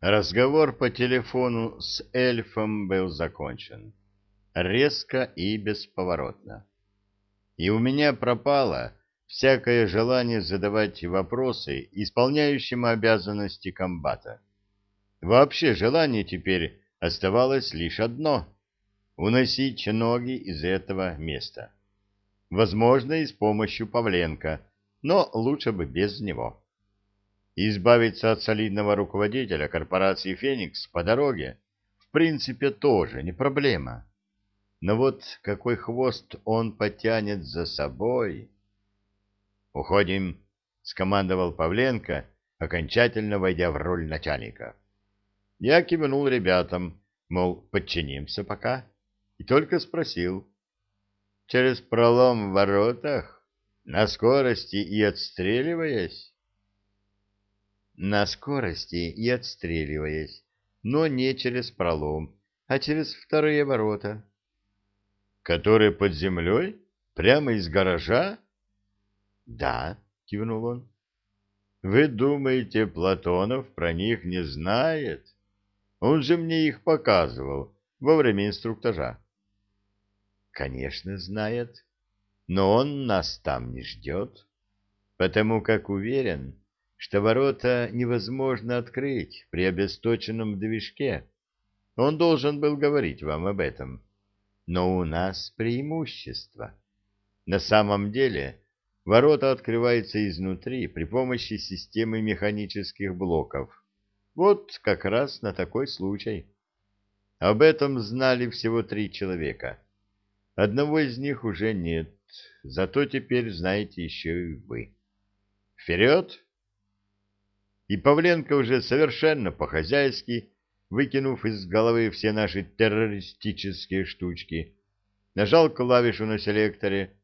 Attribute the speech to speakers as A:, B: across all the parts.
A: Разговор по телефону с эльфом был закончен. Резко и бесповоротно. И у меня пропало всякое желание задавать вопросы исполняющему обязанности комбата. Вообще желание теперь оставалось лишь одно — уносить ноги из этого места. Возможно, и с помощью Павленко, но лучше бы без него. Избавиться от солидного руководителя корпорации «Феникс» по дороге в принципе тоже не проблема. Но вот какой хвост он потянет за собой... «Уходим», — скомандовал Павленко, окончательно войдя в роль начальника. Я кивнул ребятам, мол, подчинимся пока, и только спросил. «Через пролом в воротах? На скорости и отстреливаясь?» «На скорости и отстреливаясь, но не через пролом, а через вторые ворота». «Которые под землей? Прямо из гаража?» Да, кивнул он. Вы думаете, Платонов про них не знает? Он же мне их показывал во время инструктажа. Конечно, знает, но он нас там не ждет, потому как уверен, что ворота невозможно открыть при обесточенном движке. Он должен был говорить вам об этом. Но у нас преимущество. На самом деле Ворота открываются изнутри при помощи системы механических блоков. Вот как раз на такой случай. Об этом знали всего три человека. Одного из них уже нет, зато теперь знаете еще и вы. Вперед! И Павленко уже совершенно по-хозяйски, выкинув из головы все наши террористические штучки, нажал клавишу на селекторе,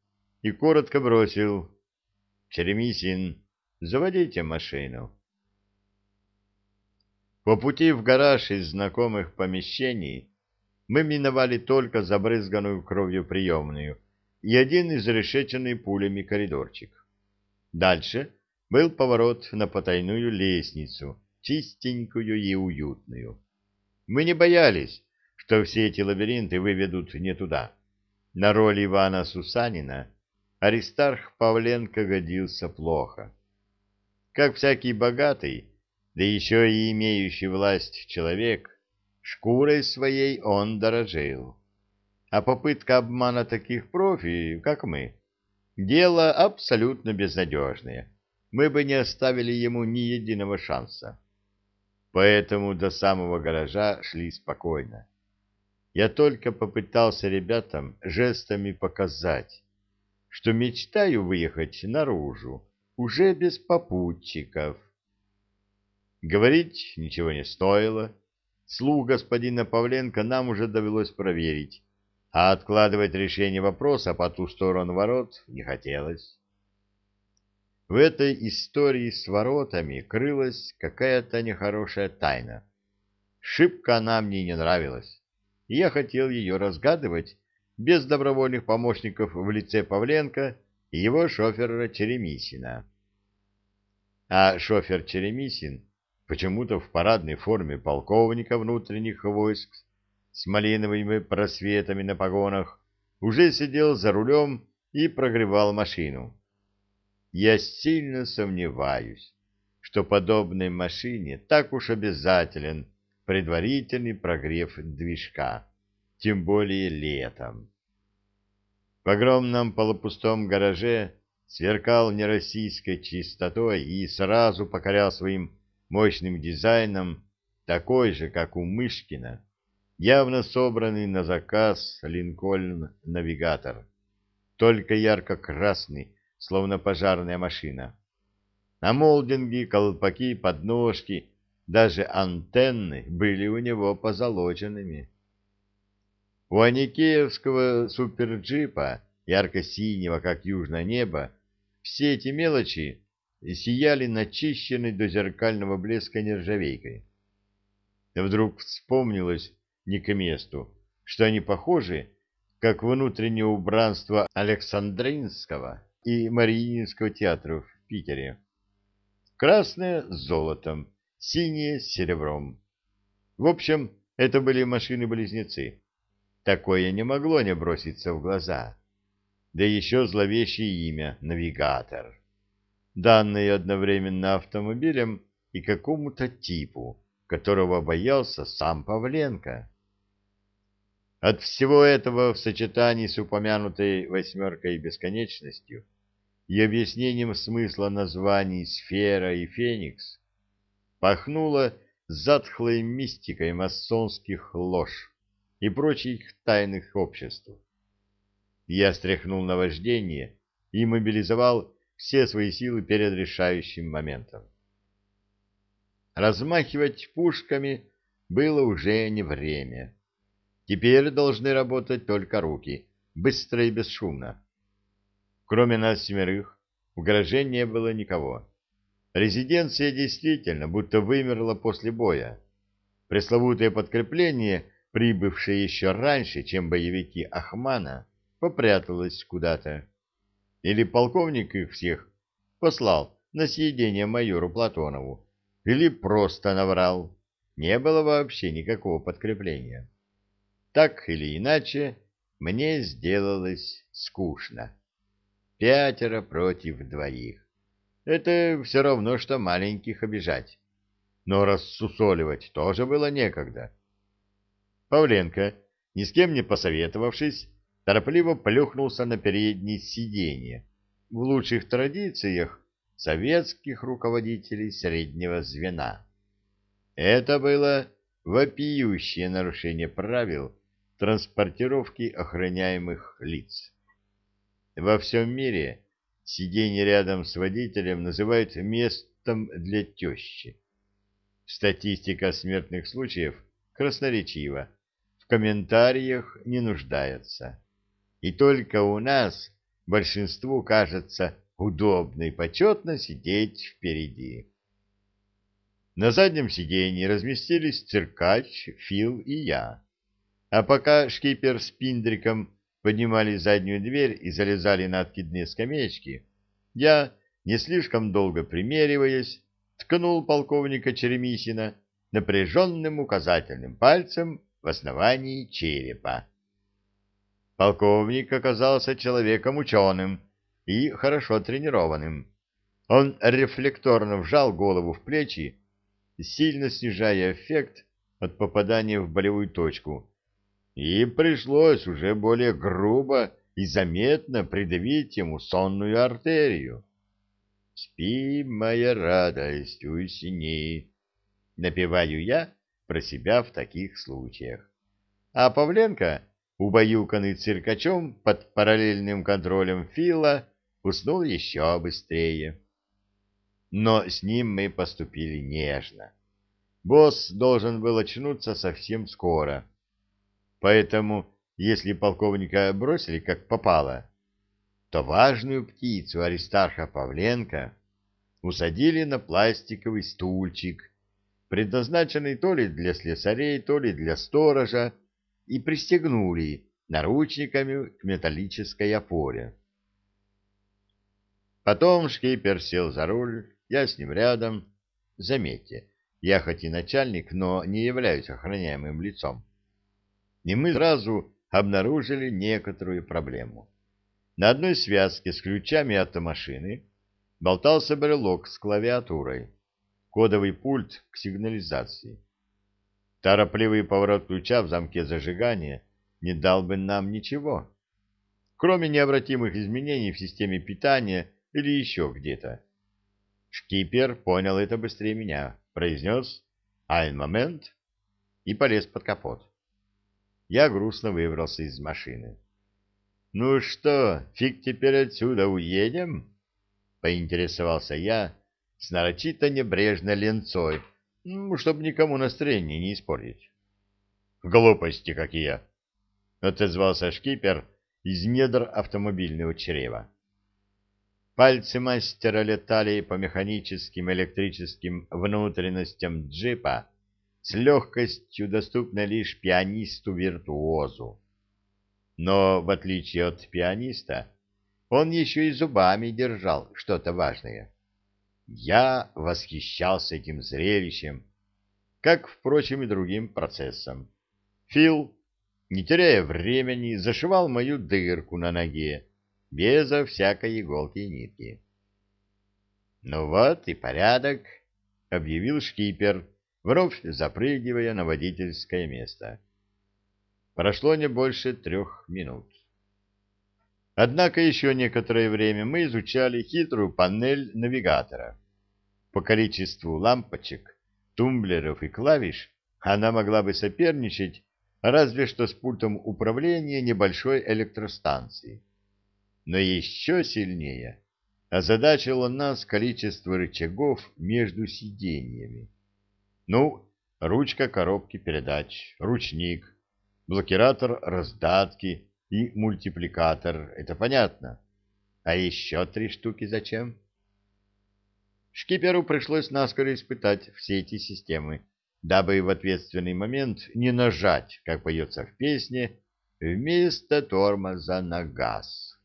A: и коротко бросил «Черемисин, заводите машину». По пути в гараж из знакомых помещений мы миновали только забрызганную кровью приемную и один изрешеченный пулями коридорчик. Дальше был поворот на потайную лестницу, чистенькую и уютную. Мы не боялись, что все эти лабиринты выведут не туда. На роль Ивана Сусанина Аристарх Павленко годился плохо. Как всякий богатый, да еще и имеющий власть человек, шкурой своей он дорожил. А попытка обмана таких профи, как мы, дело абсолютно безнадежное. Мы бы не оставили ему ни единого шанса. Поэтому до самого гаража шли спокойно. Я только попытался ребятам жестами показать, что мечтаю выехать наружу, уже без попутчиков. Говорить ничего не стоило. Слух господина Павленко нам уже довелось проверить, а откладывать решение вопроса по ту сторону ворот не хотелось. В этой истории с воротами крылась какая-то нехорошая тайна. Шибко она мне не нравилась, и я хотел ее разгадывать без добровольных помощников в лице Павленко и его шофера Черемисина. А шофер Черемисин почему-то в парадной форме полковника внутренних войск с малиновыми просветами на погонах уже сидел за рулем и прогревал машину. Я сильно сомневаюсь, что подобной машине так уж обязателен предварительный прогрев движка тем более летом. В огромном полупустом гараже сверкал нероссийской чистотой и сразу покорял своим мощным дизайном такой же, как у Мышкина, явно собранный на заказ Линкольн-навигатор, только ярко-красный, словно пожарная машина. А молдинги, колпаки, подножки, даже антенны были у него позолоченными. У Аникеевского суперджипа, ярко-синего, как южное небо, все эти мелочи сияли начищенной до зеркального блеска нержавейкой. Вдруг вспомнилось не к месту, что они похожи, как внутреннее убранство Александринского и Мариинского театров в Питере. Красное с золотом, синее с серебром, В общем, это были машины-близнецы. Такое не могло не броситься в глаза. Да еще зловещее имя — «Навигатор». Данное одновременно автомобилем и какому-то типу, которого боялся сам Павленко. От всего этого в сочетании с упомянутой «восьмеркой» бесконечностью и объяснением смысла названий «Сфера» и «Феникс» пахнуло затхлой мистикой масонских лож и прочих тайных обществ. Я стряхнул наваждение и мобилизовал все свои силы перед решающим моментом. Размахивать пушками было уже не время. Теперь должны работать только руки, быстро и бесшумно. Кроме нас семерых, в гараже не было никого. Резиденция действительно будто вымерла после боя. Пресловутое подкрепление, прибывшее еще раньше, чем боевики Ахмана, попряталось куда-то. Или полковник их всех послал на съедение майору Платонову, или просто наврал. Не было вообще никакого подкрепления. Так или иначе, мне сделалось скучно. Пятеро против двоих. Это все равно, что маленьких обижать. Но рассусоливать тоже было некогда. Павленко, ни с кем не посоветовавшись, торопливо плюхнулся на переднее сиденье. В лучших традициях советских руководителей среднего звена. Это было вопиющее нарушение правил транспортировки охраняемых лиц. Во всем мире сиденье рядом с водителем называют местом для тещи. Статистика смертных случаев красноречива, в комментариях не нуждается. И только у нас большинству кажется удобно и почетно сидеть впереди. На заднем сиденье разместились циркач, Фил и я. А пока шкипер с Пиндриком поднимали заднюю дверь и залезали на откидные скамеечки, я, не слишком долго примериваясь, ткнул полковника Черемисина напряженным указательным пальцем в основании черепа. Полковник оказался человеком ученым и хорошо тренированным. Он рефлекторно вжал голову в плечи, сильно снижая эффект от попадания в болевую точку, и пришлось уже более грубо и заметно придавить ему сонную артерию. «Спи, моя радость, усни!» — напеваю я про себя в таких случаях. А Павленко, убаюканный циркачом под параллельным контролем Фила, уснул еще быстрее. Но с ним мы поступили нежно. Босс должен был очнуться совсем скоро — Поэтому, если полковника бросили как попало, то важную птицу Аристарха Павленко усадили на пластиковый стульчик, предназначенный то ли для слесарей, то ли для сторожа, и пристегнули наручниками к металлической опоре. Потом шкипер сел за руль, я с ним рядом. Заметьте, я хоть и начальник, но не являюсь охраняемым лицом и мы сразу обнаружили некоторую проблему. На одной связке с ключами автомашины болтался брелок с клавиатурой, кодовый пульт к сигнализации. Торопливый поворот ключа в замке зажигания не дал бы нам ничего, кроме необратимых изменений в системе питания или еще где-то. Шкипер понял это быстрее меня, произнес «Айн момент» и полез под капот я грустно выбрался из машины. «Ну что, фиг теперь отсюда уедем?» — поинтересовался я с нарочито небрежной ленцой, ну, чтобы никому настроение не испортить. «Глупости какие!» — отозвался шкипер из недр автомобильного чрева. Пальцы мастера летали по механическим электрическим внутренностям джипа, с легкостью доступна лишь пианисту-виртуозу. Но, в отличие от пианиста, он еще и зубами держал что-то важное. Я восхищался этим зрелищем, как, впрочем, и другим процессам. Фил, не теряя времени, зашивал мою дырку на ноге, безо всякой иголки и нитки. «Ну вот и порядок», — объявил шкипер, вновь запрыгивая на водительское место. Прошло не больше трех минут. Однако еще некоторое время мы изучали хитрую панель навигатора. По количеству лампочек, тумблеров и клавиш она могла бы соперничать разве что с пультом управления небольшой электростанции. Но еще сильнее озадачило нас количество рычагов между сиденьями. Ну, ручка коробки передач, ручник, блокиратор раздатки и мультипликатор, это понятно. А еще три штуки зачем? Шкиперу пришлось наскоро испытать все эти системы, дабы в ответственный момент не нажать, как поется в песне, вместо тормоза на газ.